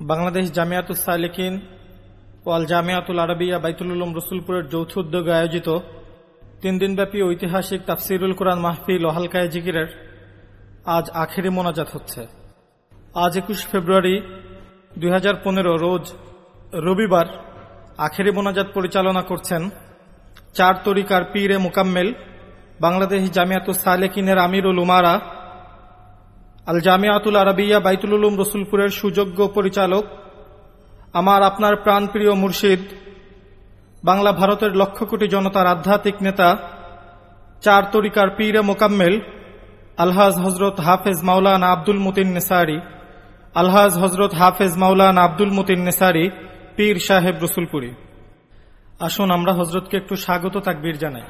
বাংলাদেশ জামিয়াতুল সালেকিন ও আল জামিয়াতুল আরবিয়া বাইতুল উলুম রসুলপুরের যৌথ উদ্যোগে আয়োজিত তিন দিনব্যাপী ঐতিহাসিক তাফসিরুল কোরআন মাহফিল ও হালকায় জিকিরের আজ আখেরি মোনাজাত হচ্ছে। আজ একুশ ফেব্রুয়ারি দুই হাজার পনেরো রোজ রবিবার আখেরি মোনাজাত পরিচালনা করছেন চার তরিকার পীরে মোকাম্মেল বাংলাদেশ জামিয়াতুল সালেকিনের আমিরুল উমারা আল জামিয়াতুল আরবিয়া বাইতুল উলুম রসুলপুরের সুযোগ্য পরিচালক, আমার আপনার প্রাণপ্রিয় মুর্শিদ, বাংলা ভারতের লক্ষ কোটি জনতার আধ্যাত্মিক নেতা, চার তরিকার পীরে মোকাম্মেল, আলহাজ হজরত হাফেজ মাওলানা আব্দুল মতিন নেসারি, আলহাজ হজরত হাফেজ মাওলানা আব্দুল মতিন নেসারি, পীর সাহেব রসুলপুরি। আসুন আমরা হজরতকে একটু স্বাগত তাকবীর জানাই।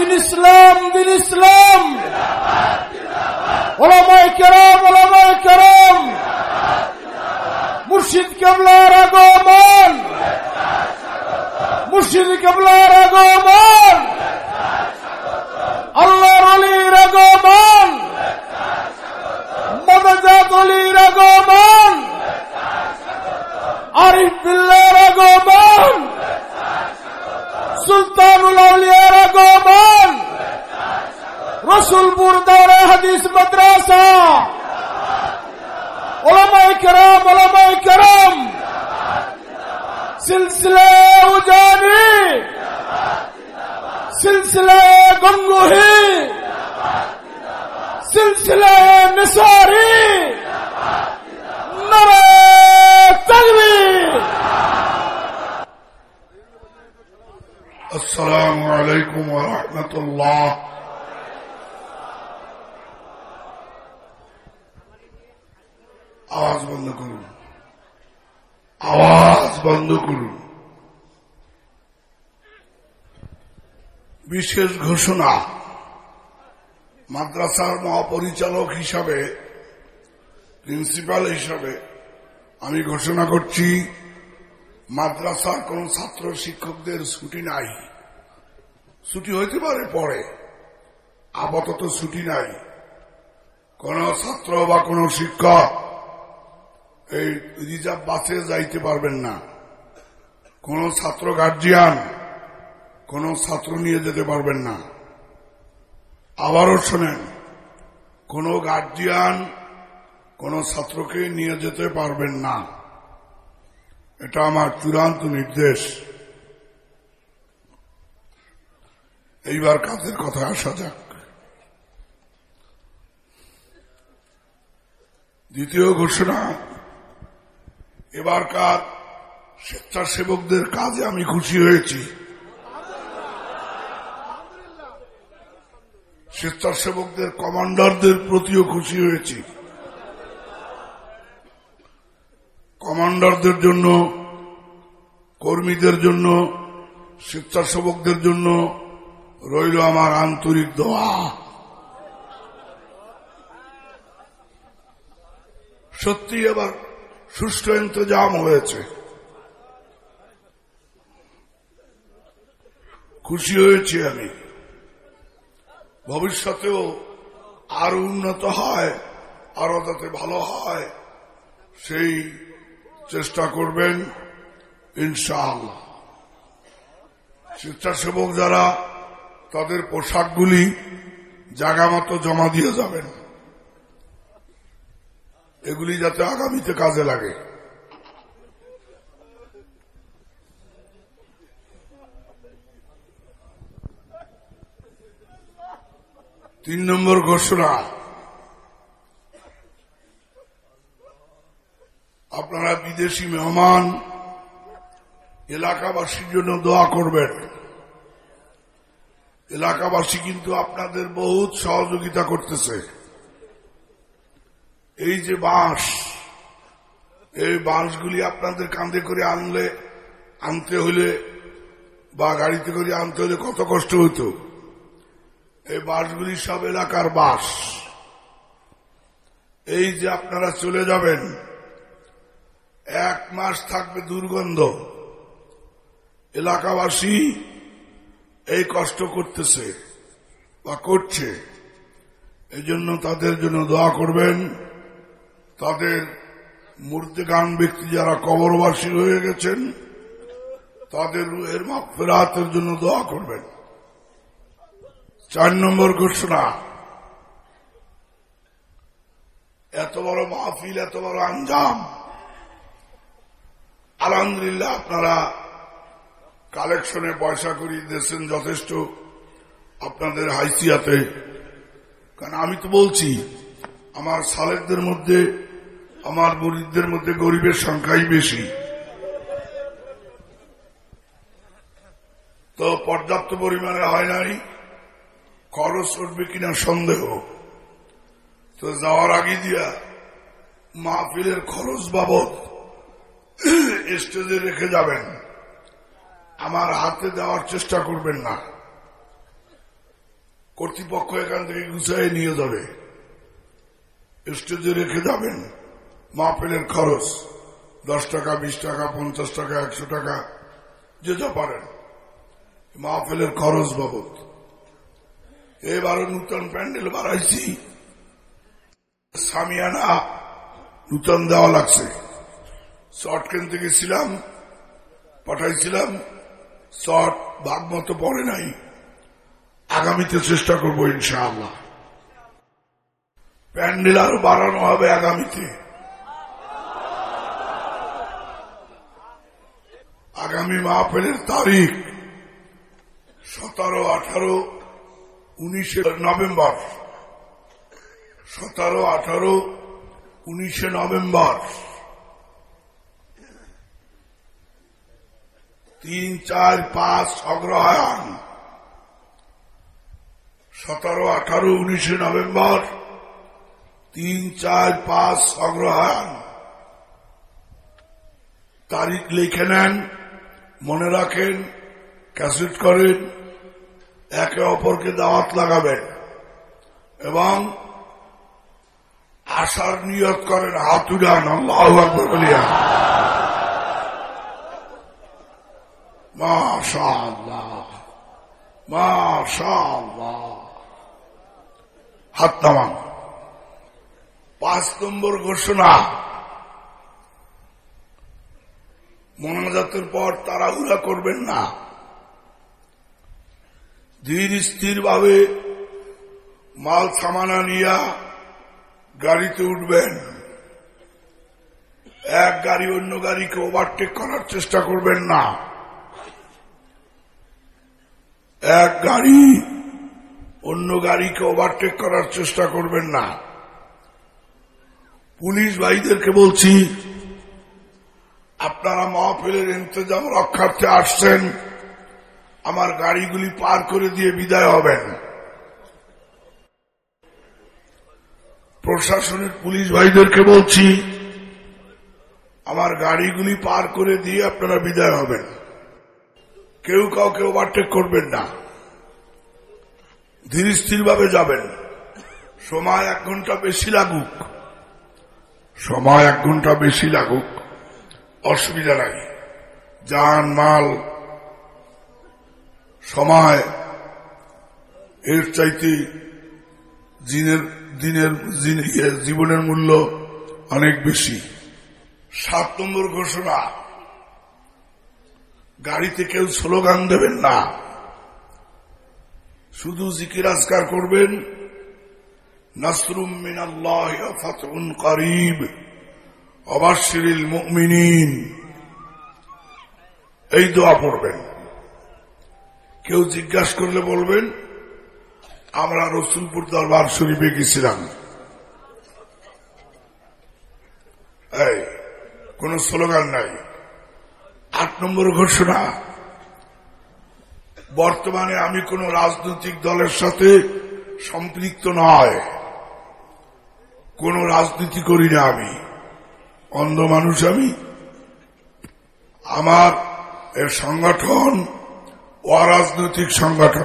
দিন ইসলাম দিন ইসলাম। ওলামায় কেরাম ওলামায় কেরাম। মুর্শিদ কেবলার আগমন। মুর্শিদ কেবলার আগমন। আল্লাহর অলির আগমন। মদজাত অলির আগমন। আরিফ বিল্লার আগমন। সুলতানুল আউলিয়ার আগমন। रसूलपुर दौरे हदीस मद्रासा उलमाए कराम उलमाए कराम सिलसिले उजानी सिलसिले गंगोही सिलसिले निसारी नरे तलवी السلام عليكم ورحمة الله আওয়াজ বন্ধ করুন। আওয়াজ বন্ধ করুন। বিশেষ ঘোষণা, মাদ্রাসার মহাপরিচালক হিসাবে, প্রিন্সিপাল হিসাবে আমি ঘোষণা করছি, মাদ্রাসার কোন ছাত্র শিক্ষকদের ছুটি নাই। ছুটি হইতে পারে পরে, আপাতত ছুটি নাই। কোন ছাত্র বা কোন শিক্ষক এই রিজার্ভ বাসে যাইতে পারবেন না। কোন ছাত্র গার্জিয়ান কোন ছাত্র নিয়ে যেতে পারবেন না। আবারও শোনেন, কোন গার্জিয়ান কোন ছাত্রকে নিয়ে যেতে পারবেন না। এটা আমার চূড়ান্ত নির্দেশ। এইবার কাজের কথা আসা যাক। দ্বিতীয় ঘোষণা এবারকার স্বেচ্ছাসেবকদের কাজে আমি খুশি হয়েছি। স্বেচ্ছাসেবকদের কমান্ডারদের প্রতিও খুশি হয়েছি। কমান্ডারদের জন্য, কর্মীদের জন্য, স্বেচ্ছাসেবকদের জন্য রইল আমার আন্তরিক দোয়া। সত্যি এবার সুষ্ঠু ইন্তজাম হয়েছে। খুশি হয়েছি আমি। ভবিষ্যতেও আরও উন্নত হয়, আরও যাতে ভালো হয়, সেই চেষ্টা করবেন ইনশাআল্লাহ। স্বেচ্ছাসেবক যারা, তাদের পোশাকগুলি জায়গা মতো জমা দিয়ে যাবেন। এগুলি যাতে আগামীতে কাজে লাগে। তিন নম্বর ঘোষণা। আপনারা বিদেশি মেহমান, এলাকাবাসীর জন্য দোয়া করবেন। এলাকাবাসী কিন্তু আপনাদের বহুত সহযোগিতা করতেছে। এই যে বাঁশ, এই বাঁশগুলি আপনাদের কাঁধে করে আনলে, আনতে হলে বা গাড়িতে করে আনতে হলে কত কষ্ট হতো এই বাঁশগুলি সব এলাকার বাস এই যে আপনারা চলে যাবেন, এক মাস থাকবে দুর্গন্ধ। এলাকাবাসী এই কষ্ট করতেছে বা করছে। এই জন্য তাদের জন্য দোয়া করবেন। তাদের মূর্তিগান ব্যক্তি যারা কবরবাসী হয়ে গেছেন, তাদের রুহের মাফেরাতের জন্য দোয়া করবেন। চার নম্বর ঘোষণা, এত বড় মাহফিল, এত বড় আঞ্জাম। আলহামদুলিল্লাহ, আপনারা কালেকশনে পয়সা করিয়ে দিয়েছেন যথেষ্ট আপনাদের হাইসিয়াতে। কারণ আমি তো বলছি, আমার সালেকদের মধ্যে আমার গরিবদের মধ্যে গরিবের সংখ্যাই বেশি। তো পর্যাপ্ত পরিমাণে হয় নাই। খরচ উঠবে কিনা সন্দেহ। তো যাওয়ার আগে দিয়া মাহফিলের খরচ বাবদ স্টেজে রেখে যাবেন। আমার হাতে দেওয়ার চেষ্টা করবেন না। কর্তৃপক্ষ এখান থেকে গুছাই নিয়ে যাবে। স্টেজে রেখে যাবেন। মাহফিলের খরচ, দশ টাকা, বিশ টাকা, পঞ্চাশ টাকা, একশো টাকা, যে যা পারেন। মাহফিলের খরচ বাবদ। এবারও নূতন প্যান্ডেল বাড়াইছি সামিয়ানা, নূতন দেওয়া লাগছে। শর্ট কিনতে গেছিলাম, পাঠাইছিলাম। শর্ট ভাগ মতো পড়ে নাই। আগামীতে চেষ্টা করব ইনশাআল্লাহ। প্যান্ডেল আরও বাড়ানো হবে আগামীতে। আগামী মাহফিলের তারিখ সতেরো আঠারো উনিশে নভেম্বর। সতেরো আঠারো উনিশে নভেম্বর। তিন, চার, পাঁচ অগ্রহায়ণ। সতেরো আঠারো উনিশে নভেম্বর। তিন, চার, পাঁচ অগ্রহায়ণ। তারিখ লিখে নেন। মনে রাখেন, ক্যাসেট করেন, একে অপরকে দাওয়াত লাগাবেন এবং আসার নিয়ত করেন, হাত উড়ান আল্লাহ হাত নামান। পাঁচ নম্বর ঘোষণা। মনাজাতের পর তাড়াহুড়া করবেন না। ধীর স্থির ভাবে মাল সামানা নিয়া গাড়িতে উঠবেন। এক গাড়ি অন্য গাড়িকে ওভারটেক করার চেষ্টা করবেন না। এক গাড়ি অন্য গাড়িকে ওভারটেক করার চেষ্টা করবেন না। পুলিশ ভাইদেরকে বলছি আপনারা মহাফিলের ইন্তজাম রক্ষার্থে আসছেন। আমার গাড়িগুলি পার করে দিয়ে বিদায় হবেন। প্রশাসনের পুলিশ ভাইদেরকে বলছি, আমার গাড়িগুলি পার করে দিয়ে আপনারা বিদায় হবেন। কেউ কাউকে ওভারটেক করবেন না। ধীর ভাবে যাবেন। সময় এক ঘণ্টা বেশি লাগুক। সময় এক ঘণ্টা বেশি লাগুক। অসুবিধা নাই। যান মাল সময় এর চাইতে দিনের দিনের ইয়ে, জীবনের মূল্য অনেক বেশি। সাত নম্বর ঘোষণা গাড়িতে কেউ স্লোগান দেবেন না। শুধু জিকির আজকার করবেন নাসরুম মিনাল্লাহ ফাতহুন করিব। অবাশিরিল মুমিনিন। এই দোয়া পড়বেন। কেউ জিজ্ঞাসা করলে বলবেন, আমরা রসুলপুর দরবার শরীফে গেছিলাম। কোন স্লোগান নাই। আট নম্বর ঘোষণা, বর্তমানে আমি কোন রাজনৈতিক দলের সাথে সম্পৃক্ত নয়। কোন রাজনীতি করি না আমি। অন্ধ মানুষ আমি। আমার এর সংগঠন অরাজনৈতিক সংগঠন।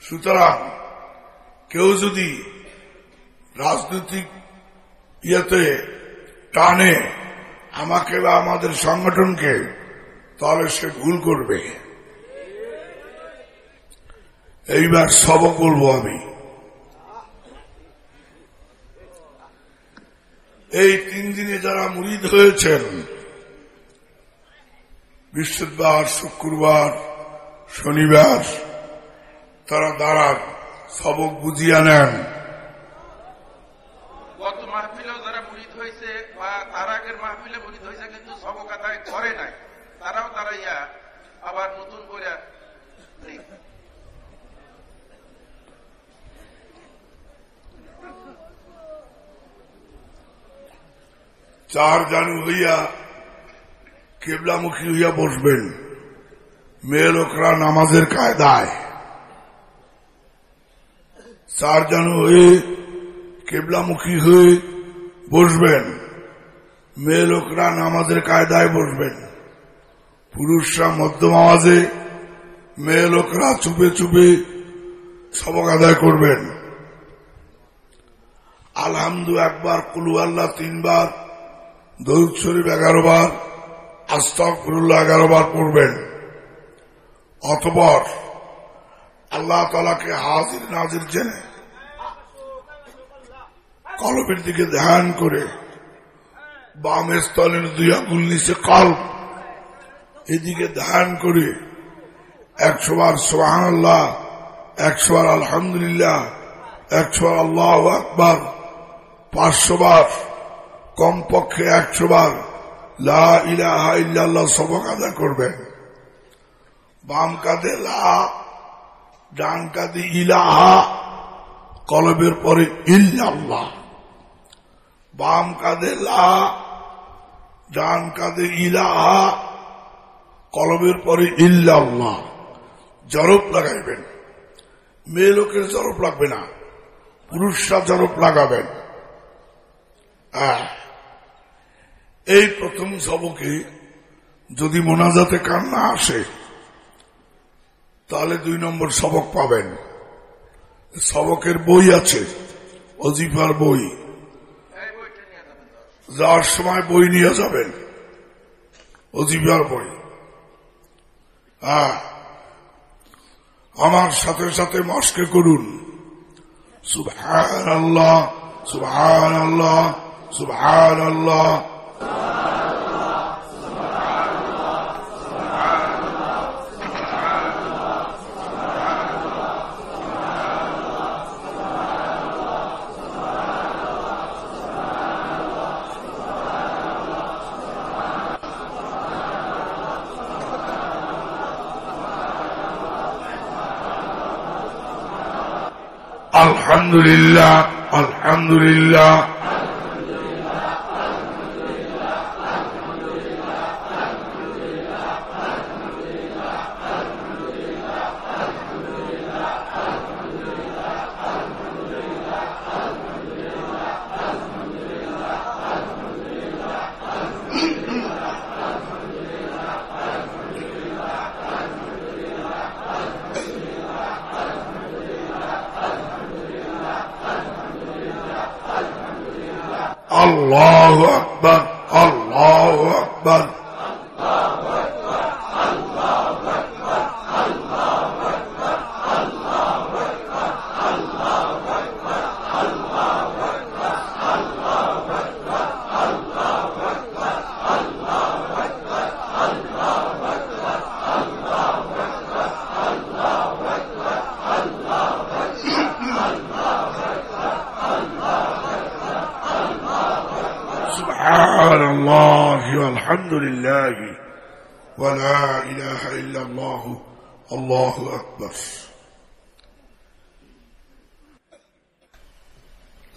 সুতরাং কেউ যদি রাজনৈতিক ইয়েতে টানে আমাকে বা আমাদের সংগঠনকে, তাহলে সে ভুল করবে। এইবার সব বলব আমি। এই তিন দিনে যারা মুরিদ হয়েছেন বৃহস্পতিবার শুক্রবার শনিবার তারা দাঁড়ান সবক বুঝিয়ে নেন গত মাহফিলেও যারা মুরিদ হয়েছে বা তার আগের মাহফিলে মুরিদ হয়েছে কিন্তু সবক আদায় করে নাই তারাও দাঁড়াইয়া আবার নতুন করে নেই। চার জানু হইয়া কেবলামুখী হইয়া বসবেন। মেয়ে লোকরা নামাজের কায়দায়। চার জানু হয়ে কেবলামুখী হয়ে বসবেন। মেয়ে লোকরা নামাজের কায়দায় বসবেন। পুরুষরা মধ্যম আওয়াজে মেয়ে লোকরা চুপে চুপে সবক আদায় করবেন। আলহামদু একবার, কুলু আল্লাহ তিনবার দৌদ শরীফ এগারো বার আস্তফরুল্লাহ এগারো বার পড়বেন। অতপর আল্লাহ তালাকে হাজির নাজির জেনে কলমের দিকে ধ্যান করে বাম স্থলের দুই আঙুল নিচে কল এদিকে ধ্যান করে একশো বার সোহান আল্লাহ একশো বার আলহামদুলিল্লাহ, একশো আল্লাহ আকবার, পাঁচশো বার কমপক্ষে একশো বার লা ইলাহা ইল্লাল্লাহ সবক আদা করবেন বাম কাঁধে লা ডান কাঁধে ইলাহা কলবের পরে ইল্লাল্লাহ। বাম কাঁধে লা ডান কাঁধে ইলাহা কলবের পরে ইল্লাল্লাহ। জরব লাগাইবেন। মেয়ে লোকের জরব লাগবে না। পুরুষরা জরব লাগাবেন। আহ, এই প্রথম সবকে যদি মোনাজাতে কান্না আসে, তাহলে দুই নম্বর সবক পাবেন। সবকের বই আছে, অজিফার বই। যাওয়ার সময় বই নিয়ে যাবেন, অজিফার বই। হ্যাঁ আমার সাথে সাথে মস্কে করুন। সুবহান আল্লাহ সুবহান আল্লাহ সুবহান আল্লাহ আলহামদুলিল্লাহ আলহামদুলিল্লাহ আল্লাহ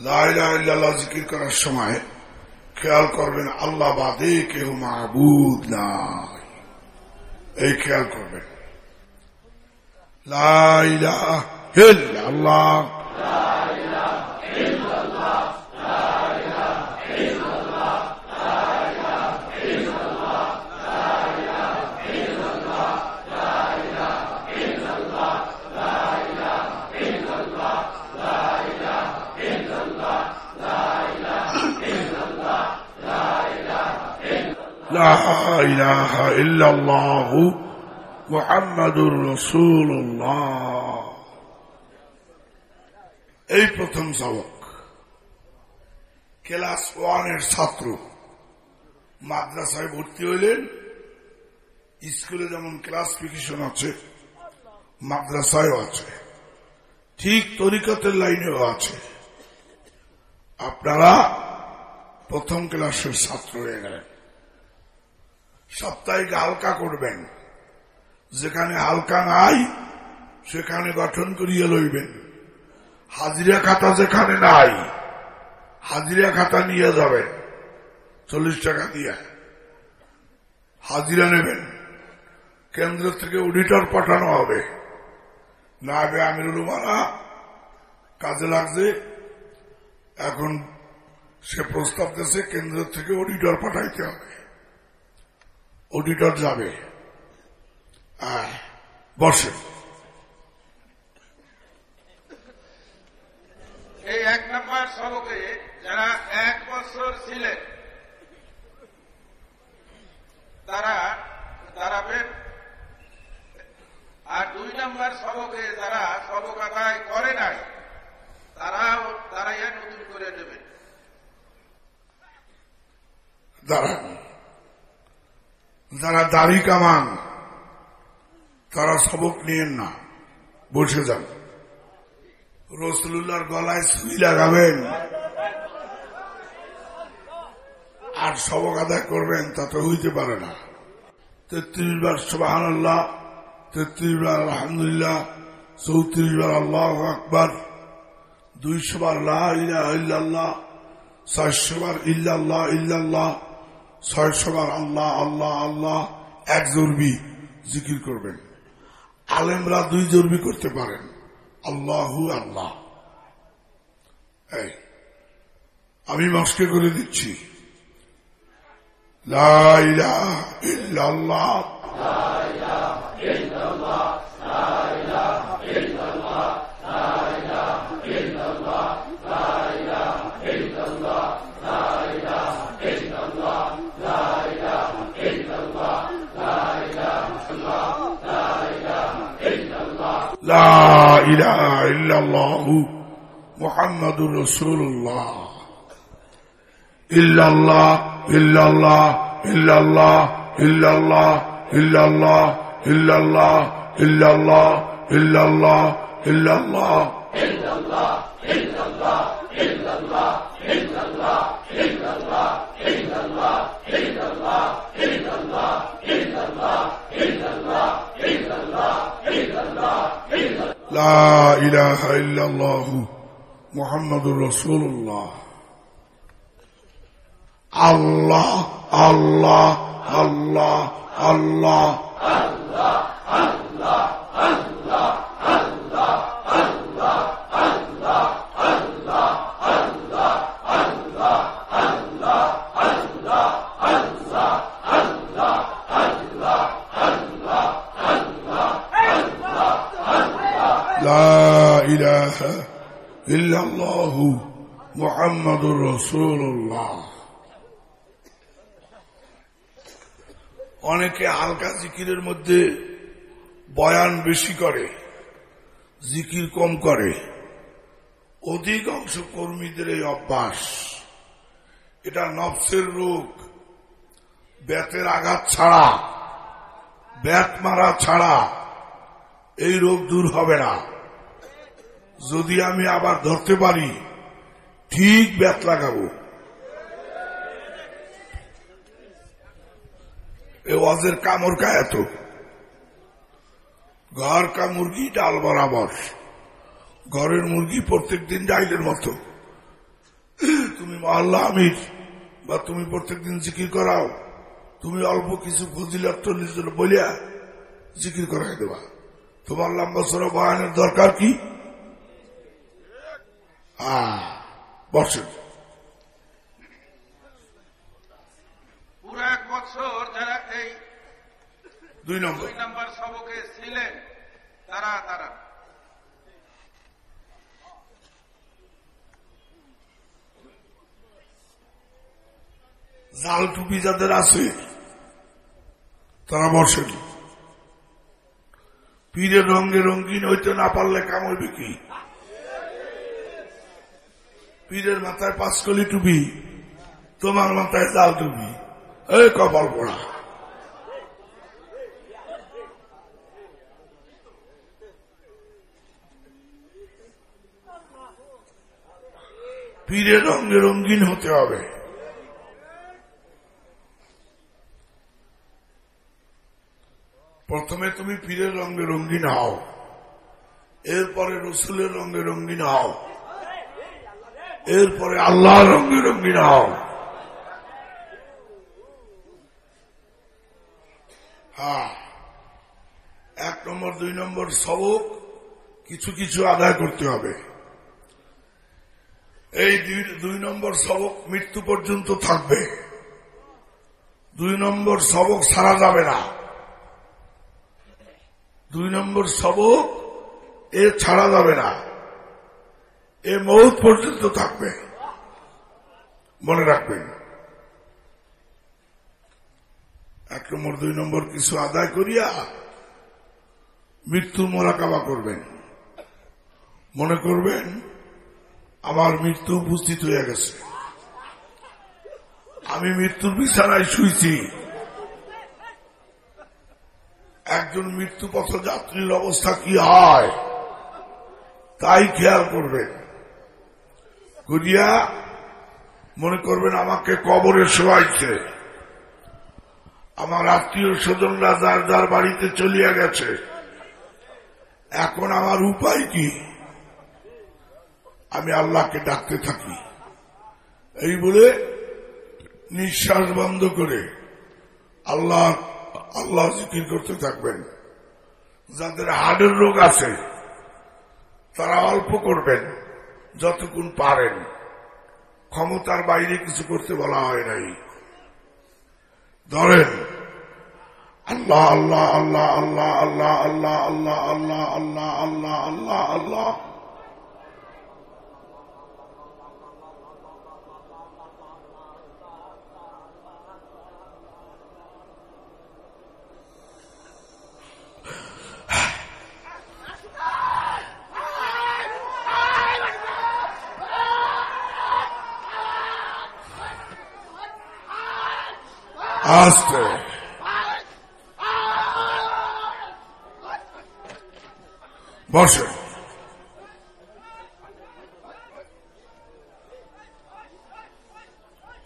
লা ইলাহা ইল্লাল্লাহ জিকির করার সময় খেয়াল করবেন, আল্লাহ বাদে কেউ মাহবুদ নাই। এই খেয়াল করবেন। লা ইলাহা لا إله إلا الله محمد رسول الله এই প্রথম সবক ক্লাস ওয়ানের ছাত্র মাদ্রাসায় ভর্তি হইলেন স্কুলে যেমন ক্লাসিফিকেশন আছে মাদ্রাসায়ও আছে ঠিক তরিকতের লাইনেও আছে আপনারা প্রথম ক্লাসের ছাত্র হয়ে গেলেন সাপ্তাহিক হালকা করবেন। যেখানে হালকা নাই, সেখানে গঠন করিয়া লইবেন। হাজিরা খাতা যেখানে নাই, হাজিরা খাতা নিয়ে যাবেন। চল্লিশ টাকা দিয়ে। হাজিরা নেবেন। কেন্দ্র থেকে অডিটর পাঠানো হবে। না হবে আমিরুল উমারা। কাজে লাগছে। এখন সে প্রস্তাব দিয়েছে, কেন্দ্র থেকে অডিটর পাঠাইতে হবে। অডিটর যাবে। বসেন এই এক নম্বর সবকে যারা এক বছর ছিলেন তারা দাঁড়াবেন। আর দুই নম্বর সবকে যারা সবক আদায় করে নাই তারাও তারাইয়া নতুন করে নেবেন। দাঁড়ান। যারা দাড়ি কামান, তারা সবক নিয়েন না, বসে যান। রসুল্লাহর গলায় সুই লাগাবেন। আর সবক আদায় করবেন, তা তো হইতে পারে না। তেত্রিশ বার সুবাহান আল্লাহ তেত্রিশ বার আলহামদুলিল্লাহ, চৌত্রিশ বার আল্লাহ আকবর, দুইশো বার লা ইলাহা ইল্লাল্লাহ ছয়শো বার ইল্লাল্লাহ ইল্লাল্লাহ ছয়শো বার আল্লাহ আল্লাহ আল্লাহ, এক জরবি জিকির করবেন। আলেমরা দুই জরবি করতে পারেন। আল্লাহু আল্লাহ। আমি মাস্কে করে দিচ্ছি। লা ইলাহা ইল্লাল্লাহ। لا إله إلا الله محمد رسول الله. إلا الله إلا الله إلا الله إلا الله إلا الله إلا الله إلا الله إلا الله إلا الله. لا إله إلا الله محمد رسول الله الله الله الله الله الله الله الله الله الله الله الله الله الله الله الله لا إله إلا الله محمد رسول الله অনেকে হালকা জিকিরের মধ্যে বয়ান বেশি করে জিকির কম করে অধিকাংশ কর্মীদের এই অভ্যাস এটা নফসের রোগ ব্যাতের আঘাত ছাড়া ব্যাত মারা ছাড়া এই রোগ দূর হবে না যদি আমি আবার ধরতে পারি, ঠিক ব্যাত লাগাবো। এ ওয়াজের কামড় কা এত। ঘর কা মুরগি, ডাল বরাবর। ঘরের মুরগি প্রত্যেক দিন ডাইলের মতো। তুমি মহল্লা আমির, বা তুমি প্রত্যেক দিন জিকির করাও। তুমি অল্প কিছু ফজিলার তো নিজের বলিয়া জিকির করাই দেবা। তোমার লম্বা সর বয়ানের দরকার কি? পুরো এক বছর যারা এই দুই নম্বর। দুই নম্বর সবকে ছিলেন তারা তারা। জাল টুপি যাদের আছে তারা বসেন। পীরের রঙে রঙিন হইতে না পারলে কাম হইবে কি? পীরের মাথায় পাঁচকলি টুপি, তোমার মাথায় জাল টুপি। এই কপাল পড়া। পীরের রঙে রঙিন হতে হবে। প্রথমে তুমি পীরের রঙে রঙিন হও। এরপরে রসুলের রঙে রঙিন হও। এরপরে আল্লাহর রঙে রঙিন হও হ্যাঁ। এক নম্বর, দুই নম্বর সবক কিছু কিছু আদায় করতে হবে। এই দুই নম্বর সবক মৃত্যু পর্যন্ত থাকবে। দুই নম্বর সবক সারা যাবে না। দুই নম্বর সবক এ ছাড়া যাবে না। এ মৌত পর্যন্ত থাকবে। মনে রাখবেন। এক নম্বর, দুই নম্বর কিছু আদায় করিয়া মৃত্যু মোরাকাবা করবেন। মনে করবেন, আমার মৃত্যু উপস্থিত হয়ে গেছে। আমি মৃত্যুর বিছানায় শুইছি। একজন মৃত্যু পথযাত্রীর অবস্থা কি হয়, তাই খেয়াল করবেন। করিয়া মনে করবেন আমাকে কবরে শোয়াইছে। আমার আত্মীয় স্বজনরা যার যার বাড়িতে চলিয়া গেছে। এখন আমার উপায় কি? আমি আল্লাহকে ডাকতে থাকি। এই বলে নিঃশ্বাস বন্ধ করে আল্লাহ আল্লাহ জিকির করতে থাকবেন। যাদের হার্টের রোগ আছে, তারা অল্প করবেন। যতক্ষণ পারেন ক্ষমতার বাইরে কিছু করতে বলা হয় নাই ধরেন আল্লাহ আল্লাহ আল্লাহ আল্লাহ আল্লাহ আল্লাহ আল্লাহ আল্লাহ আল্লাহ আল্লাহ আল্লাহ আল্লাহ আস্তে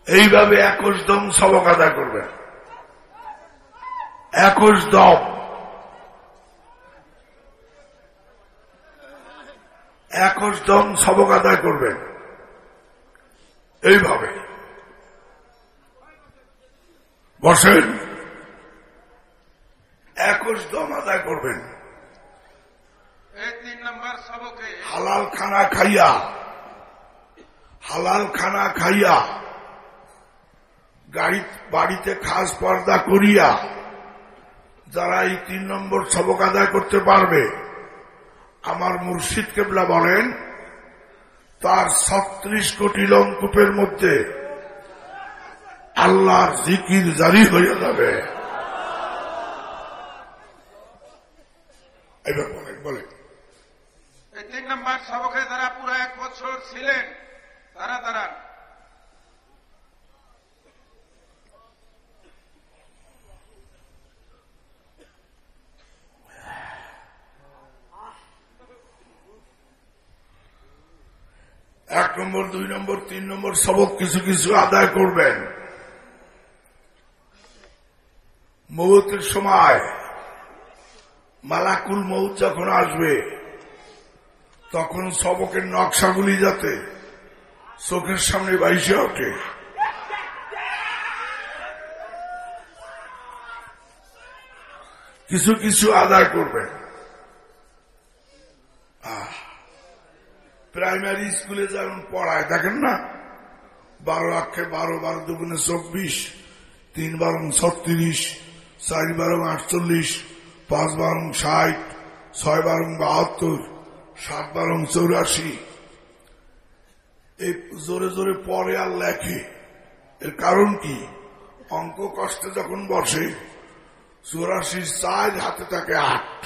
এইভাবে একশ দম সবক আদায় করবেন একশ দম। একশ দম সবক আদায় করবেন এইভাবে। বসেন। একশ দম আদায় করবেন। হালাল খানা খাইয়া হালাল খানা খাইয়া গাড়ি বাড়িতে খাস পর্দা করিয়া যারা এই তিন নম্বর সবক আদায় করতে পারবে আমার মুর্শিদ কেবলা বলেন তার ছত্রিশ কোটি লঙ্কুপের মধ্যে আল্লাহর জিকির জারি হয়ে যাবে। এবার বলেন তিন নম্বর সবকে যারা পুরো এক বছর ছিলেন তারা তারা। এক নম্বর দুই নম্বর তিন নম্বর সবক কিছু কিছু আদায় করবেন। মৌতের সময় মালাকুল মৌত যখন আসবে, তখন সবকের নকশাগুলি যাতে চোখের সামনে বাইশে ওঠে। কিছু কিছু আদায় করবেন প্রাইমারি স্কুলে যেমন পড়ায়, দেখেন না? বারো আক্ষে বারো বারো দুগুণে চব্বিশ, তিন বারং ছত্রিশ চার বারং আটচল্লিশ, পাঁচ বারং ষাট, ছয় বারং বাহাত্তর, সাত বারং চৌরাশি। এই জোরে জোরে পরে আর লেখে। এর কারণ কি? অঙ্ক কষ্টে যখন বসে, চৌরাশির চার হাতে থাকে আট।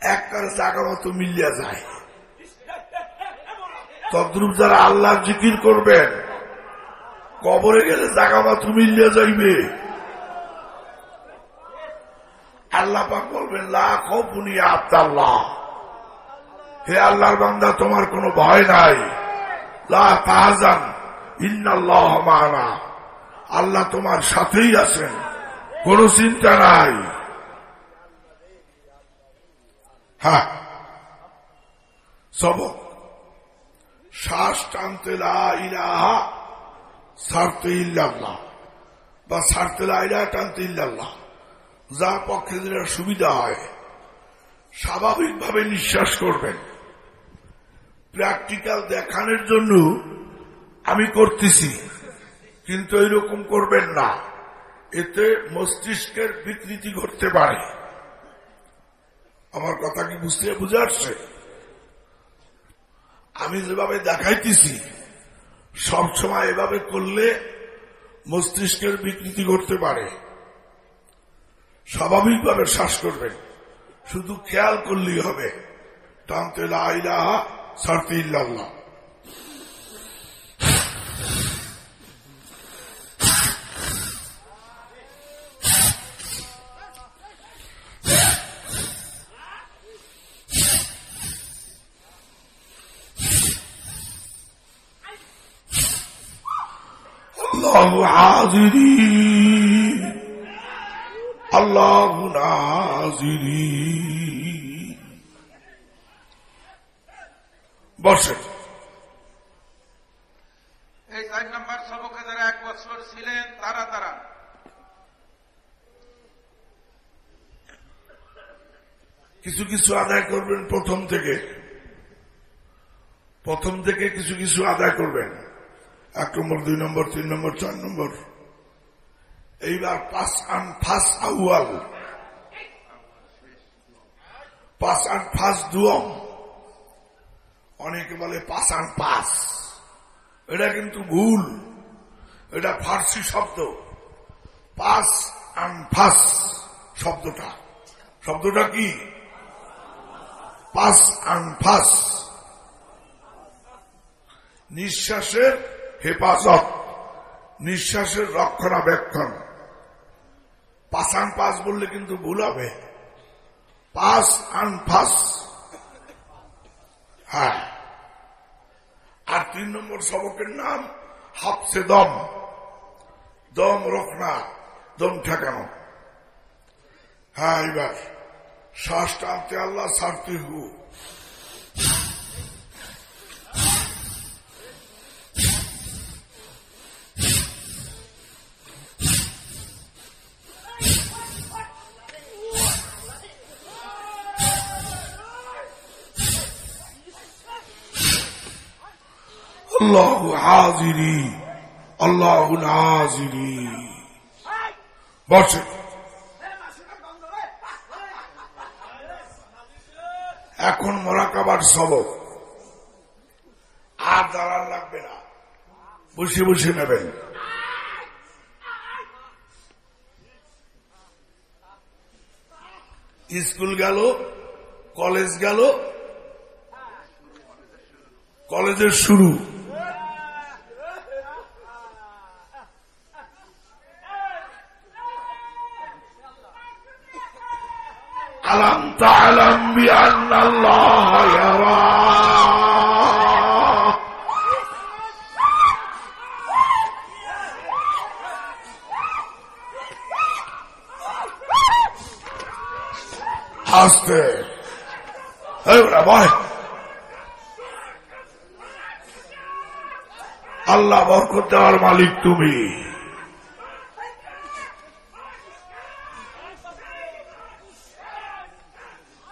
একটার জায়গা মতো মিলিয়া যায়। তদ্রুপ যারা আল্লাহর জিকির করবেন, কবরে গেলে জাগা বাথরুম মিলিয়ে যাইবে। আল্লাহ পাক বলবেন লাখ আত্মাল্লাহ হে আল্লাহর বান্দা, তোমার কোনো ভয় নাই। লা তাহাজান, ইন্নাল্লাহ মানা। আল্লাহ তোমার সাথেই আছেন, কোনো চিন্তা নাই। হ্যাঁ শ্বাস টানতে ইলাহা সারতে ইল্লাল্লাহ, বা সারতে লা ইলাহা, টানতে ইল্লাল্লাহ। যার পক্ষে যেটা সুবিধা হয়, স্বাভাবিকভাবে নিঃশ্বাস করবেন। প্র্যাকটিক্যাল দেখানোর জন্য আমি করতেছি, কিন্তু এরকম করবেন না। এতে মস্তিষ্কের বিকৃতি ঘটতে পারে। আমার কথা কি বুঝতে বুঝে আসছে? আমি যেভাবে দেখাইতেছি, সবসময় এভাবে করলে মস্তিষ্কের বিকৃতি ঘটতে পারে। স্বাভাবিকভাবে শ্বাস করবেন শুধু খেয়াল করলেই হবে টানতে লাহা সারতে ইল্লাল্লাহ الله حاضرين ناظرين বসেন এই চার নম্বর সবকে যারা এক বছর ছিলেন তারা তারা কিছু কিছু আদায় করবেন প্রথম থেকে প্রথম থেকে কিছু কিছু আদায় করবেন এক নম্বর দুই নম্বর তিন নম্বর চার নম্বর এইবার পাঁচ আন ফাঁস আউয়াল পাঁচ আন ফাঁস দুয়ম। অনেকে বলে পাঁচ আন পাঁচ। এটা কিন্তু ভুল। এটা ফার্সি শব্দ। পাস আন ফাঁস শব্দটা। শব্দটা কি? পাস আন আনফাস নিঃশ্বাসের হেফাজত। নিঃশ্বাসের রক্ষণাবেক্ষণ। পাসান পাস বললে কিন্তু ভুল হবে। পাস আনফাস হ্যাঁ। আর তিন নম্বর সবকের নাম হাফসে দম। দম রকনা দম ঠেকানো। হ্যাঁ এবার শ্বাস টানতে আল্লাহ সার্তি হু আল্লাহ হাজিরি, আল্লাহ নাজিরি। বসে। এখন মোরাকাবার সবক। আর দাঁড়ান লাগবে না। বসে বসে নেবেন। স্কুল গেল, কলেজ গেল, কলেজের শুরু। দেওয়ার মালিক তুমি।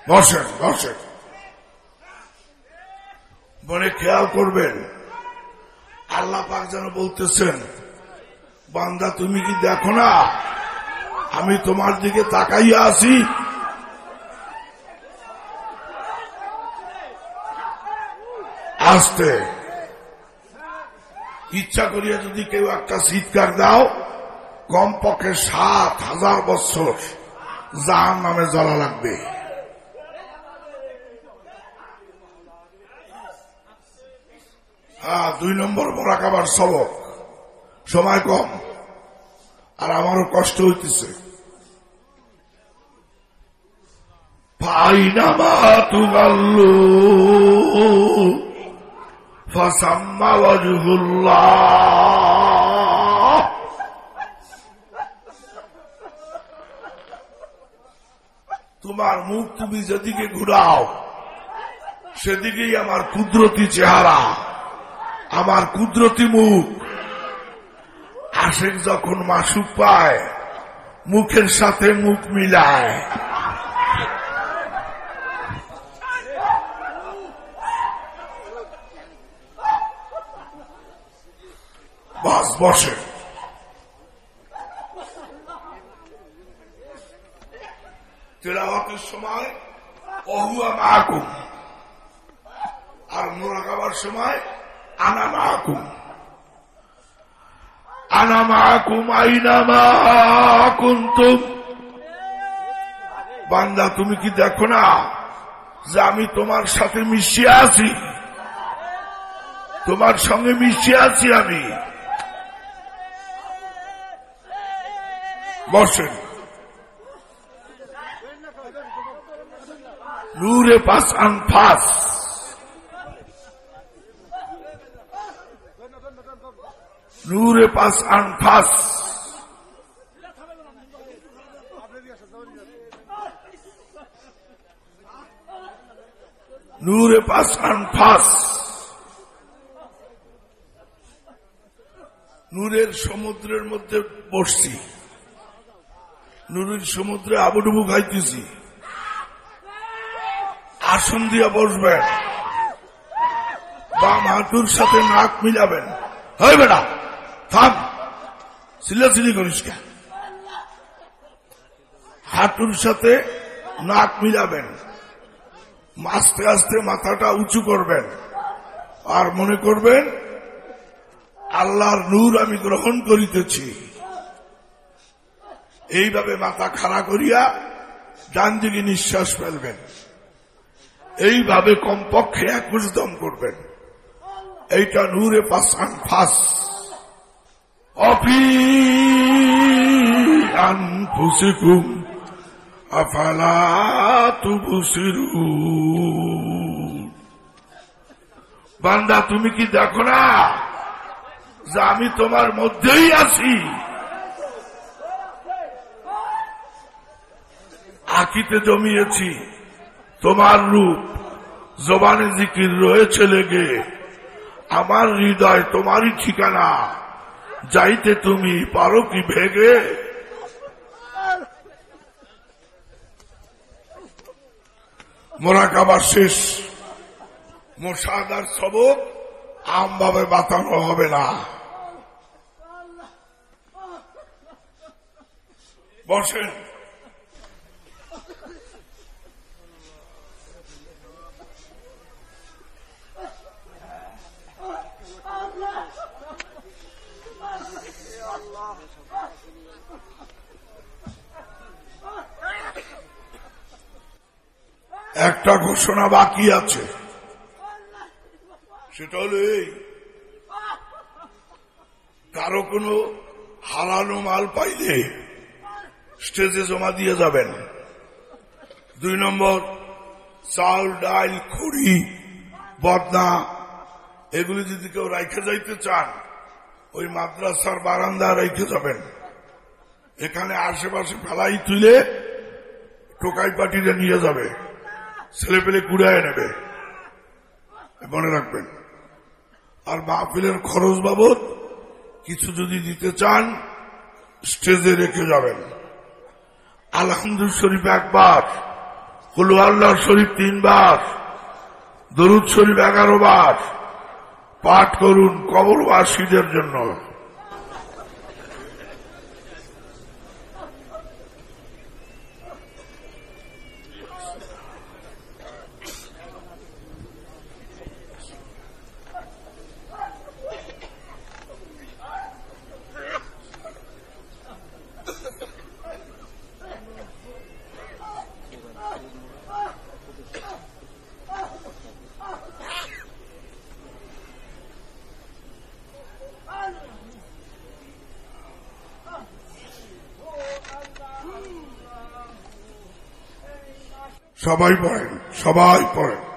বসেন বসেন। মনে খেয়াল করবেন, আল্লাহ পাক যেন বলতেছেন, বান্দা, তুমি কি দেখো না? আমি তোমার দিকে তাকাইয়া আছি। আসতে। ইচ্ছা করিয়া যদি কেউ একটা শীতকার দাও, কমপক্ষে সাত হাজার বছর জাহান নামে জ্বলা লাগবে। হ্যাঁ দুই নম্বর মোরাকাবার সবক। সময় কম, আর আমারও কষ্ট হইতেছে। ফাইনামা তুগাল্লু। তোমার মুখ তুমি যেদিকে ঘুরাও, সেদিকেই আমার কুদরতি চেহারা, আমার কুদরতি মুখ। আশেক যখন মাসুক পায়, মুখের সাথে মুখ মিলায়। বাস তেলাওয়াতের সময় অহুয়া মাহকুম আর মোরাকাবার সময় আনা মাহকুম আনা মাহকুম আইনা মাহকুন্তুম বান্দা তুমি কি দেখো না যে আমি তোমার সাথে মিশিয়ে আছি তোমার সঙ্গে মিশিয়ে আছি আমি বসেন নূরে পাস আনফাস নূরে পাস আনফাস নূরে পাস আনফাস নূরের সমুদ্রের মধ্যে বসছি। নুরুল সমুদ্রে আবুডুবু খাইতেছি। আসন দিয়া বসবেন। বাম হাঁটুর সাথে নাক মিলাবেন। হয় বেড়া থাম। সিলাসিলি করিস কে? হাঁটুর সাথে নাক মিলাবেন। আস্তে আস্তে মাথাটা উঁচু করবেন। আর মনে করবেন, আল্লাহর নূর আমি গ্রহণ করিতেছি। এইভাবে মাথা খাড়া করিয়া ডান দিকে নিঃশ্বাস ফেলবেন। এইভাবে কমপক্ষে একুশ দম করবেন। এইটা নূরে পাসান ফাস। অফি আনফুসিকুম আফালা তুবসিরু। বান্দা, তুমি কি দেখো না যে আমি তোমার মধ্যেই আছি? আকিতে জমিয়েছি। তোমার রূপ জবানে জিকির রয়েছে লেগে। আমার হৃদয় তোমারই ঠিকানা। যাইতে তুমি পারো কি ভেগে? মোরাকাবার শেষ। মোশাদার সবক আমভাবে বাতানো হবে না। বসেন। একটা ঘোষণা বাকি আছে। সেটা হলো এই। কারও কোনো হারানো মাল পাইলে স্টেজে জমা দিয়ে যাবেন। দুই নম্বর, চাল ডাল খড়ি, বদনা, এগুলি যদি কেউ রাইখে যাইতে চান, ওই মাদ্রাসার বারান্দা রেখে যাবেন। এখানে আশেপাশে ফেলাই তুলে টোকাই পাটিরে নিয়ে যাবে। ছেলে পেলে কুড়ায় নেবে। মনে রাখবেন। আর মাহফিলের খরচ বাবদ কিছু যদি দিতে চান, স্টেজে রেখে যাবেন। আলহামদুল শরীফ একবার হলু আল্লাহ শরীফ তিনবার, দরুদ শরীফ এগারো বার পাঠ করুন কবর কবরবাসীদের জন্য। সবাই পড়েন সবাই পড়েন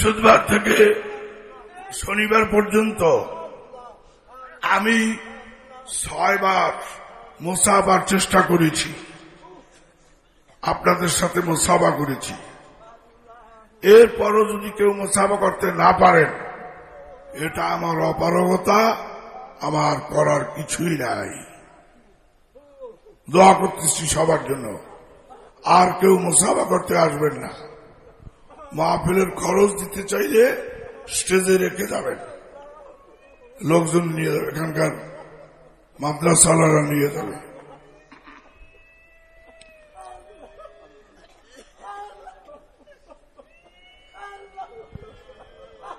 বৃহস্পতিবার থেকে শনিবার পর্যন্ত আমি ছয়বার মোসাবার চেষ্টা করেছি। আপনাদের সাথে মোসাবা করেছি। এরপরও যদি কেউ মোসাবা করতে না পারেন, এটা আমার অপারগতা, আমার করার কিছুই নাই। দোয়া করতেছি সবার জন্য। আর কেউ মোসাবা করতে আসবেন না। মাহফিলের খরচ দিতে চাইলে স্টেজে রেখে যাবেন। লোকজন নিয়ে যাবে, এখানকার মাদ্রাসালারা নিয়ে যাবে।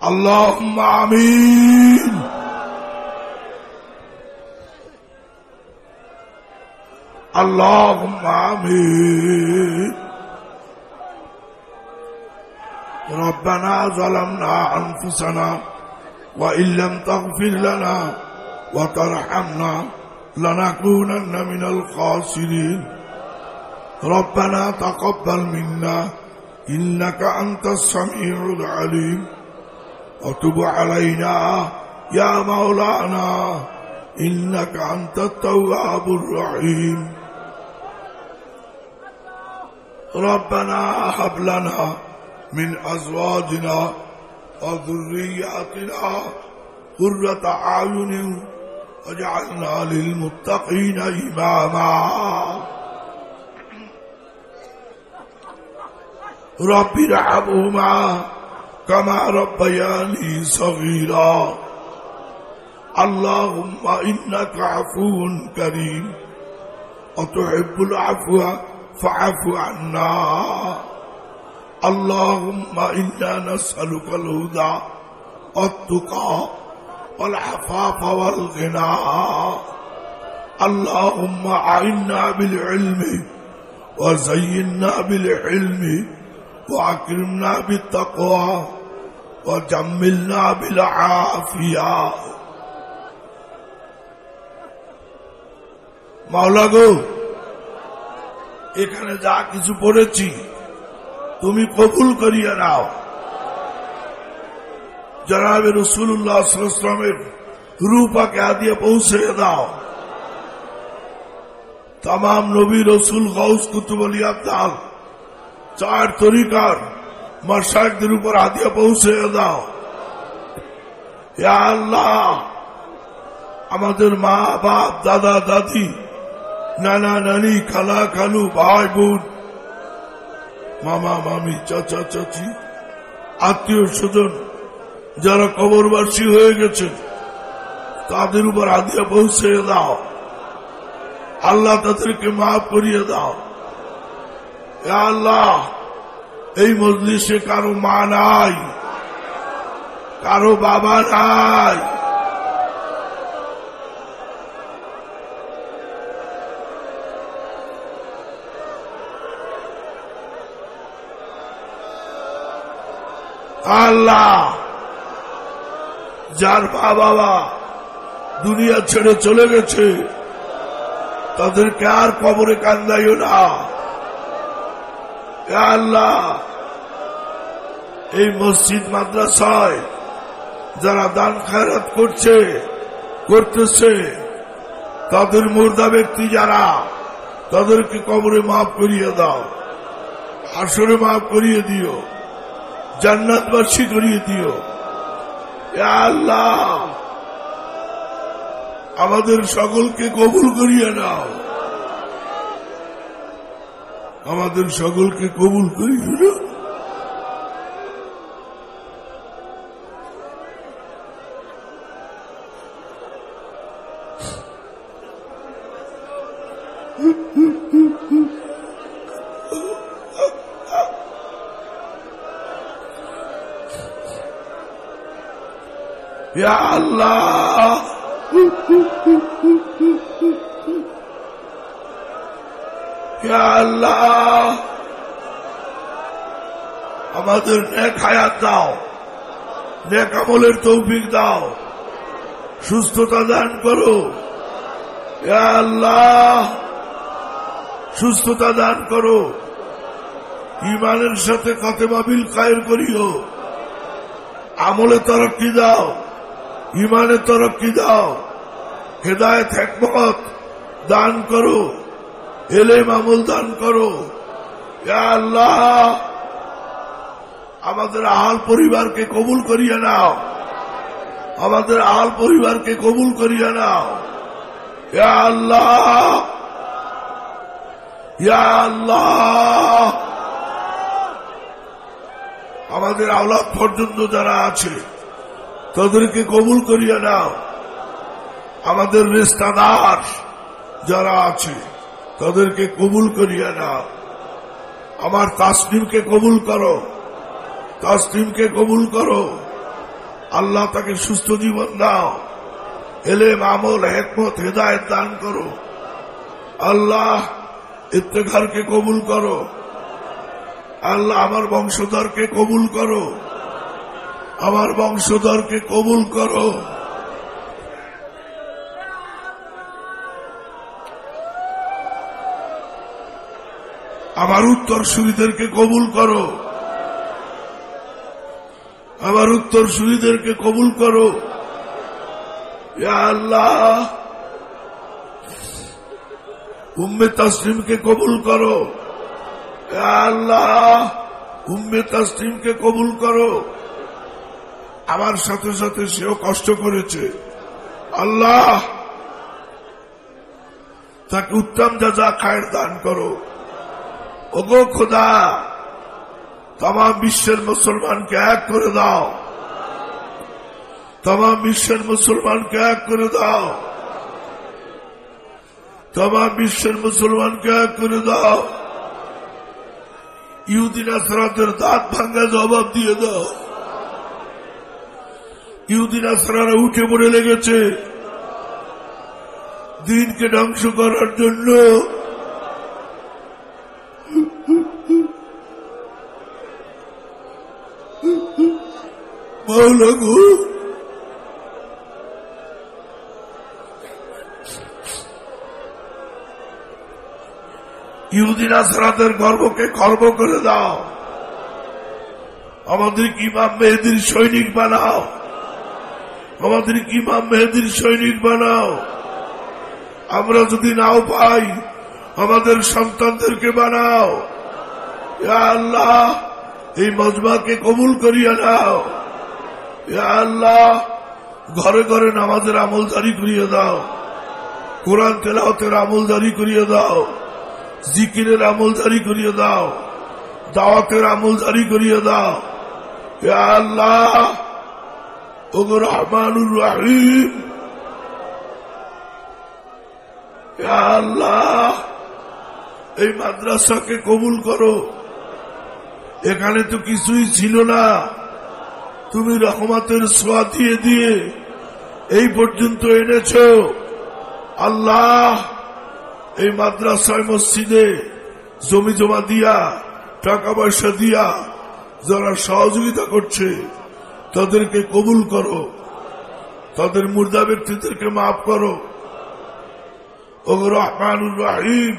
আল্লাহ আমিন। আল্লাহ আমিন। ربنا ظلمنا أنفسنا وإن لم تغفر لنا وترحمنا لنكونن من الخاسرين. ربنا تقبل منا إنك أنت السميع العليم. وتب علينا يا مولانا إنك أنت التواب الرحيم. ربنا هب لنا من أزواجنا وذرياتنا قرة أعين واجعلنا للمتقين إماما. رب ارحمهما كما ربياني صغيرا. اللهم إنك عفو كريم. وتحب العفو فاعف عنا. اللهم إنا نسألك الهدى والتقى والعفاف والغنى اللهم أعنا بالعلم وزينا بالعلم وأكرمنا بالتقوى وجملنا بالعافية মাওলা গো এখানে যা কিছু পড়েছি তুমি কবুল করিয়ে নাও। জনাবে রসুল্লাহামের রূপাকে আদিয়ে পৌঁছে দাও। তাম নবী রসুল গৌস কুতুবলী আব্দাল চার তরিকার মার্শাকদের উপর আদিয়ে পৌঁছে দাও। আল্লাহ, আমাদের মা বাপ দাদা দাদি নানা নানি খালা খালু ভাই বোন মামা, মামি, চাচা, চাচি, আত্মীয় স্বজন, যারা কবরবাসী হয়ে গেছেন তাদের উপর আদিয়া পৌঁছে দাও। আল্লাহ তাদেরকে মাফ করিয়ে দাও। আল্লাহ, এই মজলিসে কারও মা নাই, কারও বাবা নাই। আল্লাহ। যার মা বাবা দুনিয়া ছেড়ে চলে গেছে, তাদেরকে আর কবরে কান্দাইও না। আল্লাহ, এই মসজিদ মাদ্রাসায় যারা দান খায়রাত করছে, করতেছে, তাদের মুর্দা ব্যক্তি যারা, তাদেরকে কবরে মাফ করিয়ে দাও, আসরে মাফ করিয়ে দিও। জান্নাতবাসী করিয়ে দিও। আল্লাহ, আমাদের সকলকে কবুল করিয়ে নাও। আমাদের সকলকে কবুল করিয়ে নাও ইয়া আল্লাহ আমাদের নেক হায়াত দাও। নেক আমলের তৌফিক দাও। সুস্থতা দান করো। আল্লাহ সুস্থতা দান করো। ইমানের সাথে কতেমাবিল কায়ের করিও। আমলে তরক্কি দাও। ইমানে তরক্কি দাও? হেদায়ত, হেকমত দান করো। এলে আমল দান করো। আল্লাহ, আমাদের আহাল পরিবারকে কবুল করিয়া নাও। আমাদের আহাল পরিবারকে কবুল করিয়া নাও। আল্লাহ আল্লাহ। আমাদের আওলাদ পর্যন্ত যারা আছে তাদেরকে কবুল করিয়া নাও। আমাদের রেস্তাদার যারা আছে, তাদেরকে কবুল করিয়া নাও। আমার তাসলিমকে কবুল করো। তাসলিমকে কবুল করো। আল্লাহ তাকে সুস্থ জীবন দাও। এলেম আমল হেকমত, হেদায়ত দান করো। আল্লাহ ইত্তেখারকে কবুল করো। আল্লাহ আমার বংশধরকে কবুল করো। আমার বংশধরকে কবুল করো। আমার উত্তর সুরীদেরকে কবুল করো। আমার উত্তর সুরীদেরকে কবুল করো। আল্লাহ। উম্মে তসলিমকে কবুল করো। আল্লাহ। উম্মে তসলিমকে কবুল করো। আমার সাথে সাথে সেও কষ্ট করেছে। আল্লাহ! তাকে উত্তম যা খায়ের দান করো। ওগো খোদা তাম বিশ্বের মুসলমানকে এক করে দাও। তাম বিশ্বের মুসলমানকে এক করে দাও। তাম বিশ্বের মুসলমানকে এক করে দাও। ইহুদিন আসরাতের দাঁত ভাঙ্গা জবাব দিয়ে দাও। ইহুদিন আসরারা উঠে পড়ে লেগেছে। দিনকে ধ্বংস করার জন্য। ইহুদিন আসরাতের গর্বকে গর্ব করে দাও। আমাদের ইমাম মেহেদির সৈনিক বানাও। আমাদের ইমাম মেহেদির সৈনিক বানাও। আমরা যদি নাও পাই, আমাদের সন্তানদেরকে বানাও। আল্লাহ, এই মজমাকে কবুল করিয়া নাও। আল্লাহ, ঘরে ঘরে নামাজের আমল জারি করিয়ে দাও। কোরআন তেলাওতের আমল জারি করিয়ে দাও। জিকিরের আমল জারি করিয়ে দাও। দাওয়াতের আমল জারি করিয়ে দাও। আল্লাহ রহমানুর রাহিম আল্লাহ এই মাদ্রাসাকে কবুল করো। এখানে তো কিছুই ছিল না। তুমি রহমতের সোয়া দিয়ে দিয়ে এই পর্যন্ত এনেছ। আল্লাহ, এই মাদ্রাসায় মসজিদে জমি জমা দিয়া, টাকা পয়সা দিয়া যারা সহযোগিতা করছে তাদেরকে কবুল করো। তাদের মুর্দা ব্যক্তিদেরকে মাফ করো। রহমানুর রাহিম,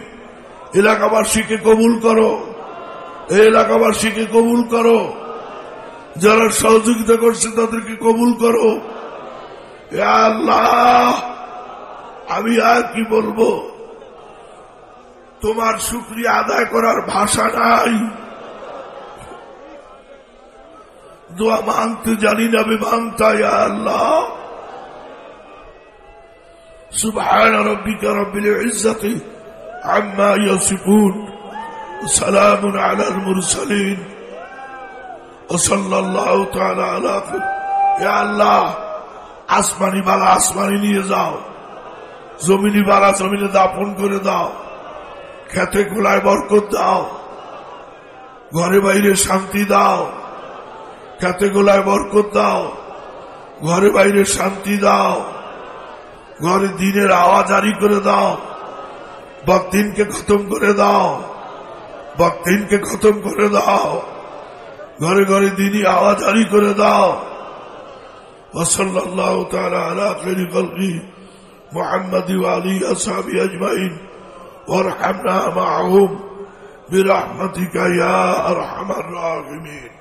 এলাকাবাসীকে কবুল করো। এই এলাকাবাসীকে কবুল করো। যারা সহযোগিতা করছে তাদেরকে কবুল করো। আল্লাহ, আমি আর কি বলব? তোমার শুক্রিয়া আদায় করার ভাষা নাই। দোয়া মানতে জানি না বিমানতা আল্লাহ سبحان ربك رب العزة عما يصفون وسلام على المرسلين وصلى الله تعالى على خير يا الله আসমানি বালা আসমানি নিয়ে যাও জমিনি বালা জমিনে দাপন করে দাও খেতে খোলায় বরকত দাও ঘরে বাইরে শান্তি দাও খেতে গোলায় বরকত দাও ঘরে বাইরে শান্তি দাও ঘরে দিনের আওয়াজ জারি করে দাও বদিনকে খতম করে দাও বদিনকে খতম করে দাও ঘরে ঘরে দিনই আওয়াজ জারি করে দাও وصلى الله تعالى على خير خلقه محمد وعلي أصحابه أجمعين وارحمنا معهم برحمتك يا أرحم الراحمين